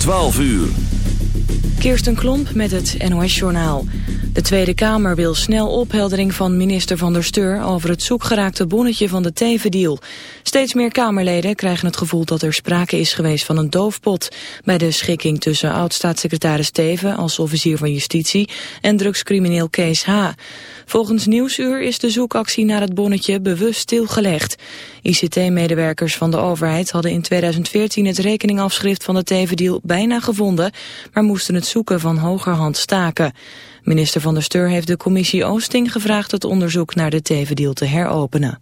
12 uur. Kirsten Klomp met het NOS-journaal. De Tweede Kamer wil snel opheldering van minister Van der Steur... over het zoekgeraakte bonnetje van de Teven-deal. Steeds meer Kamerleden krijgen het gevoel dat er sprake is geweest van een doofpot... bij de schikking tussen oud-staatssecretaris Teven als officier van justitie... en drugscrimineel Kees H. Volgens Nieuwsuur is de zoekactie naar het bonnetje bewust stilgelegd. ICT-medewerkers van de overheid hadden in 2014 het rekeningafschrift van de Teven-deal bijna gevonden... maar moesten het zoeken van hogerhand staken. Minister van der Steur heeft de commissie Oosting gevraagd het onderzoek naar de Teven-deal te heropenen.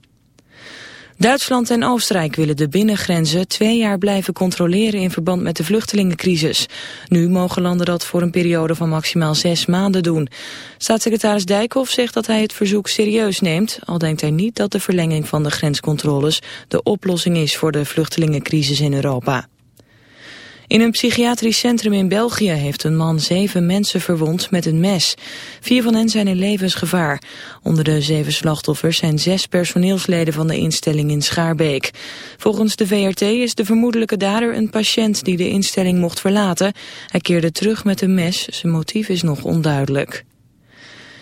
Duitsland en Oostenrijk willen de binnengrenzen twee jaar blijven controleren in verband met de vluchtelingencrisis. Nu mogen landen dat voor een periode van maximaal zes maanden doen. Staatssecretaris Dijkhoff zegt dat hij het verzoek serieus neemt, al denkt hij niet dat de verlenging van de grenscontroles de oplossing is voor de vluchtelingencrisis in Europa. In een psychiatrisch centrum in België heeft een man zeven mensen verwond met een mes. Vier van hen zijn in levensgevaar. Onder de zeven slachtoffers zijn zes personeelsleden van de instelling in Schaarbeek. Volgens de VRT is de vermoedelijke dader een patiënt die de instelling mocht verlaten. Hij keerde terug met een mes, zijn motief is nog onduidelijk.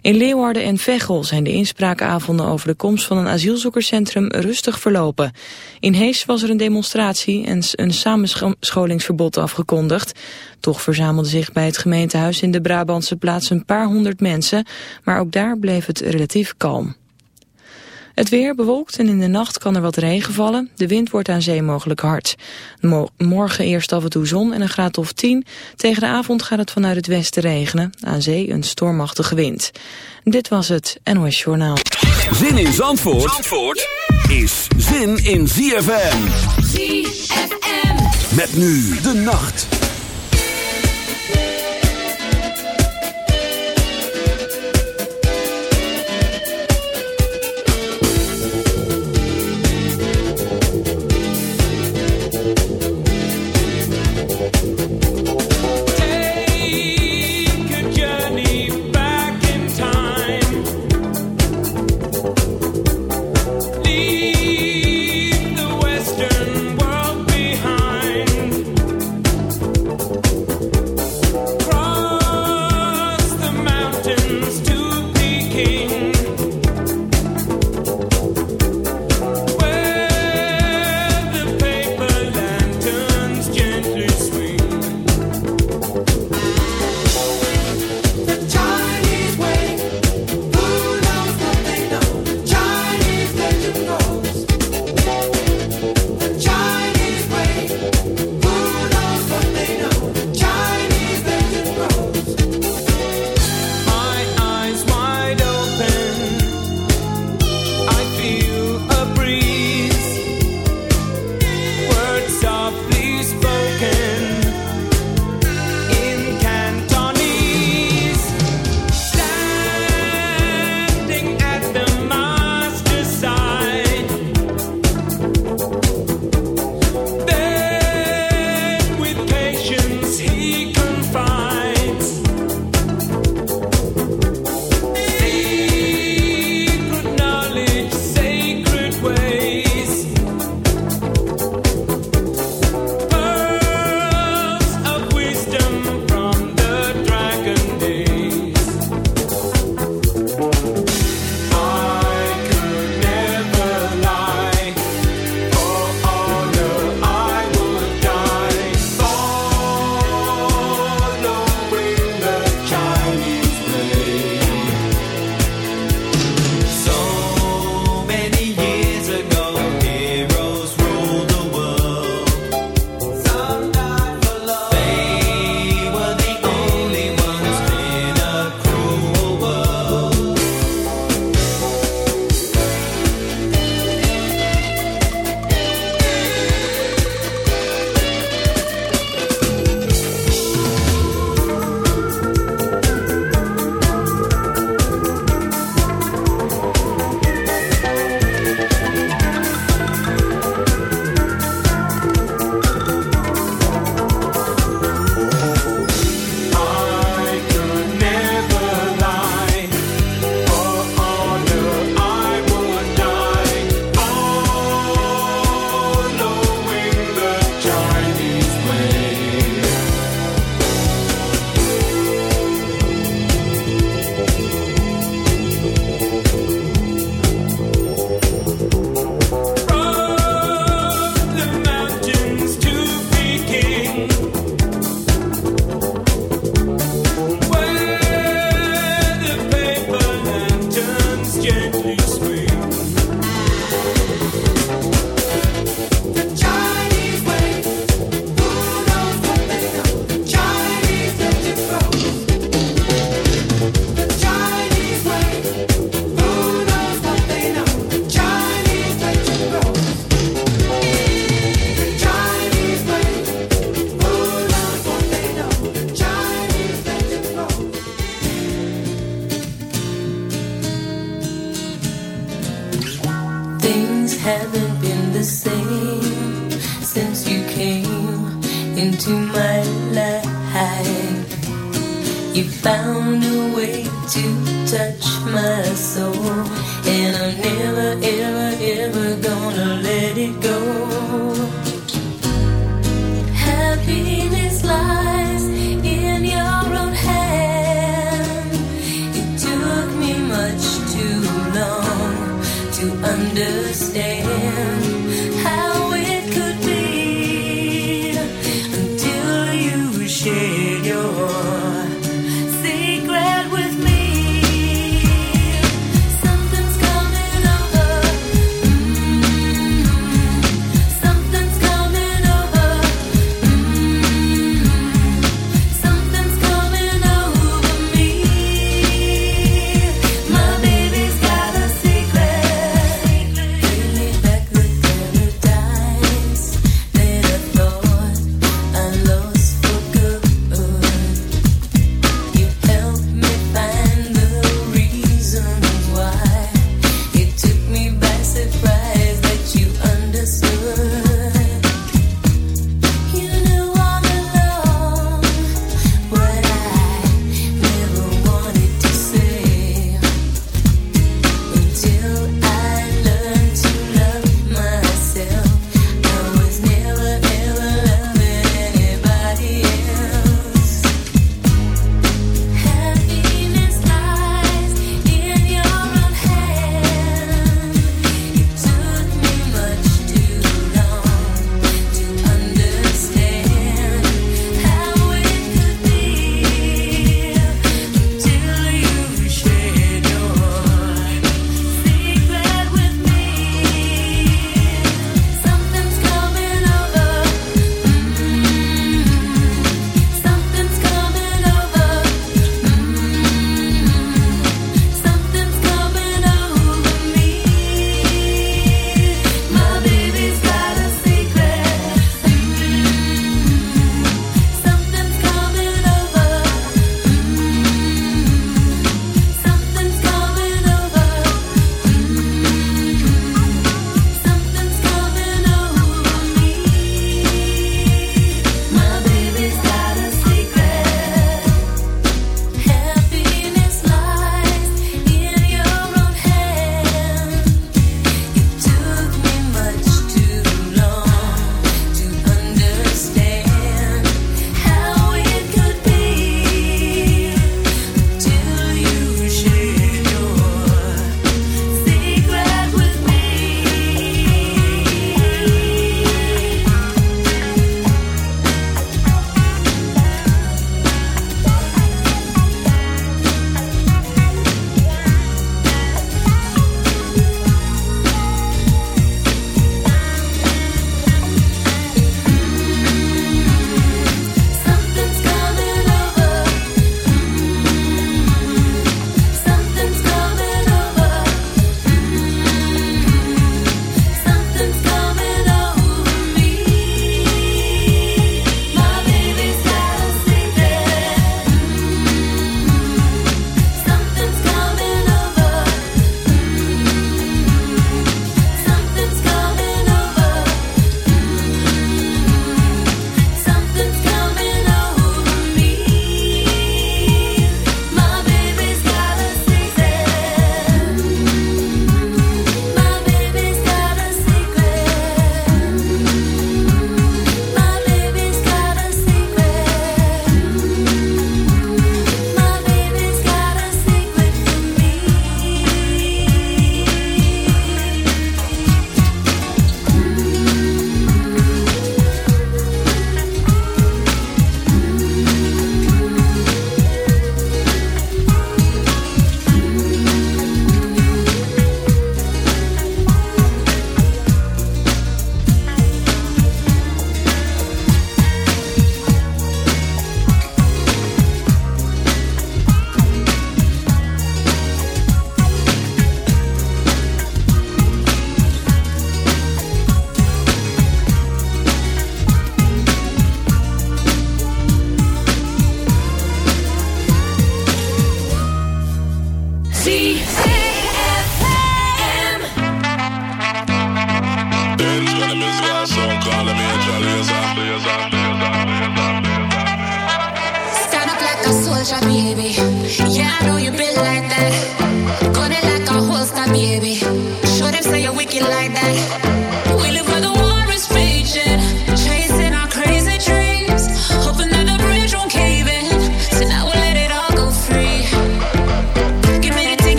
In Leeuwarden en Veghel zijn de inspraakavonden over de komst van een asielzoekerscentrum rustig verlopen. In Hees was er een demonstratie en een samenscholingsverbod afgekondigd. Toch verzamelden zich bij het gemeentehuis in de Brabantse plaats een paar honderd mensen, maar ook daar bleef het relatief kalm. Het weer bewolkt en in de nacht kan er wat regen vallen. De wind wordt aan zee mogelijk hard. morgen eerst af en toe zon en een graad of 10. Tegen de avond gaat het vanuit het westen regenen. Aan zee een stormachtige wind. Dit was het NOS Journaal. Zin in Zandvoort, Zandvoort is zin in ZFM. ZFM. Met nu de nacht.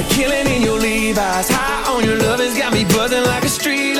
Like killing in your Levi's. High on your love has got me buzzing like a street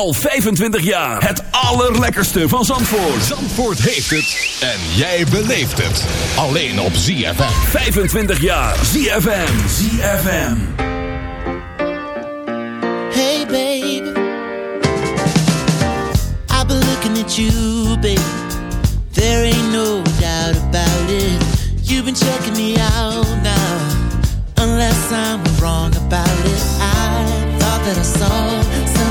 Al 25 jaar. Het allerlekkerste van Zandvoort. Zandvoort heeft het. En jij beleeft het. Alleen op ZFM. 25 jaar. ZFM. ZFM. Hey baby. I've been looking at you baby. There ain't no doubt about it. You've been checking me out now. Unless I'm wrong about it. I thought that I saw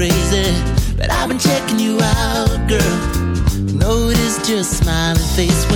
crazy, but I've been checking you out, girl. Notice your smiling face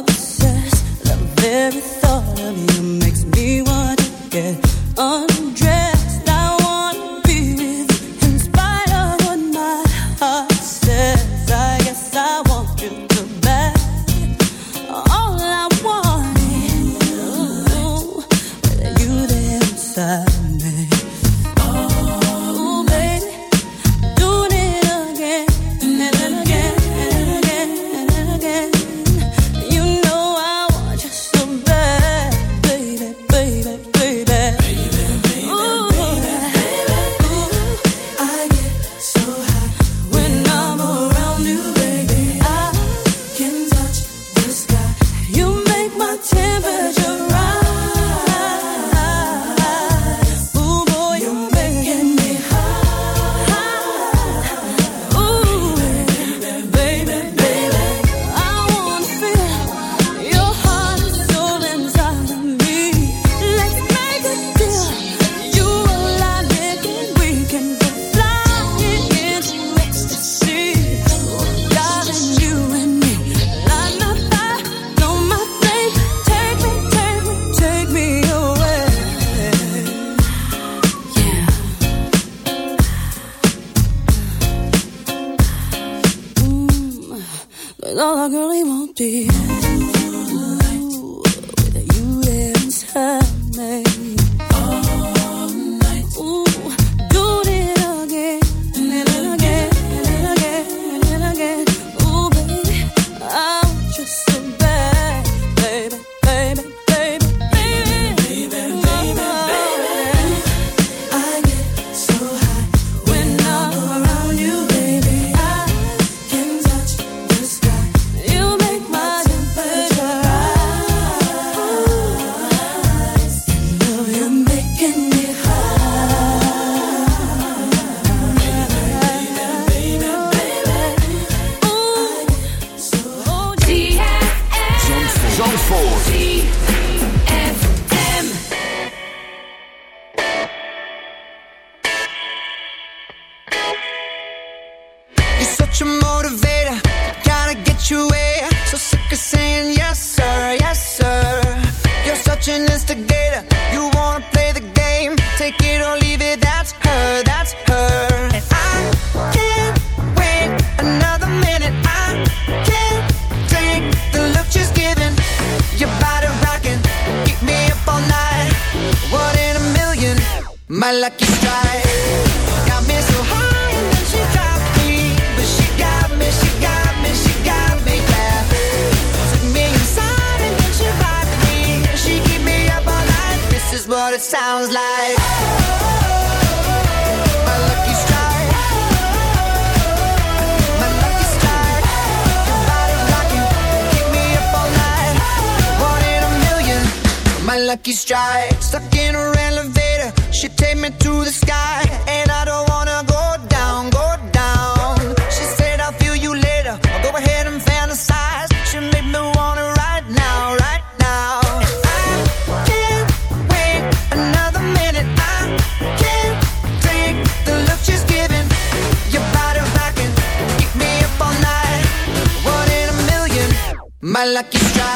obsessed. The very thought of you makes me want to get on.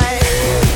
life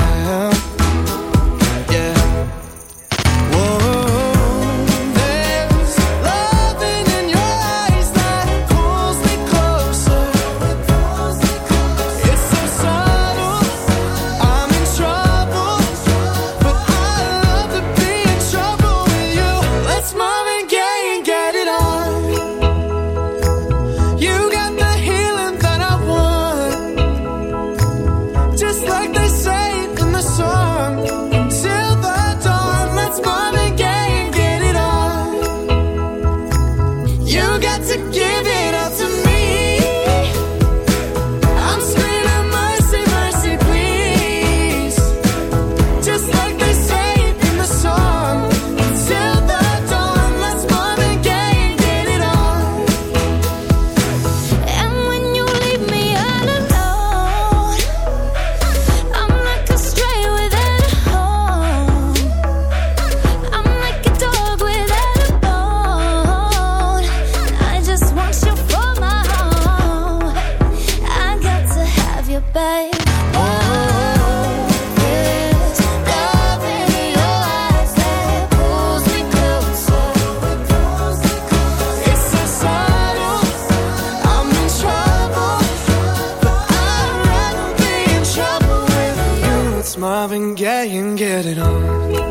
been getting, getting on